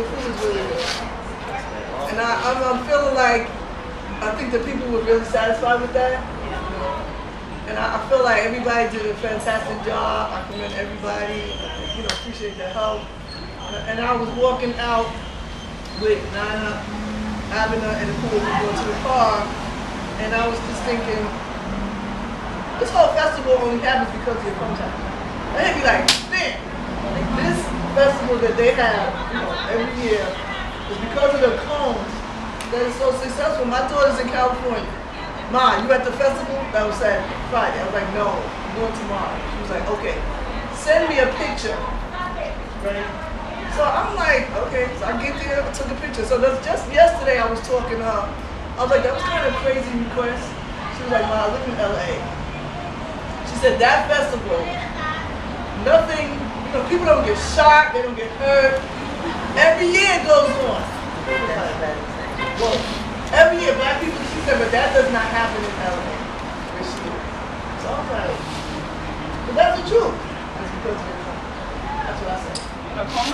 the food was. And I, I'm, I'm feeling like I think the people were really satisfied with that. And I, I, feel like everybody did a fantastic job. I commend everybody. I you know, appreciate the help. And I was walking out with Nana, Abena, and the pool going to the car. And I was just thinking, this whole festival only happens because of your contact. And it'd be like, that they have, every year is because of the cones that is so successful. My daughter's in California. Ma, you at the festival? That was Saturday, Friday. I was like, no, I'm going tomorrow. She was like, okay, send me a picture. Right? So I'm like, okay, so I get there, I took a picture. So that's just yesterday I was talking to her. I was like, that was kind of a crazy request. She was like, Ma, I live in LA. She said that festival, nothing, you know, people don't get shot, they don't get hurt. Every year it goes on. Well, every year black people, she said, but that does not happen in LA. So I'm like, but that's the truth. It's because of. That's what I said.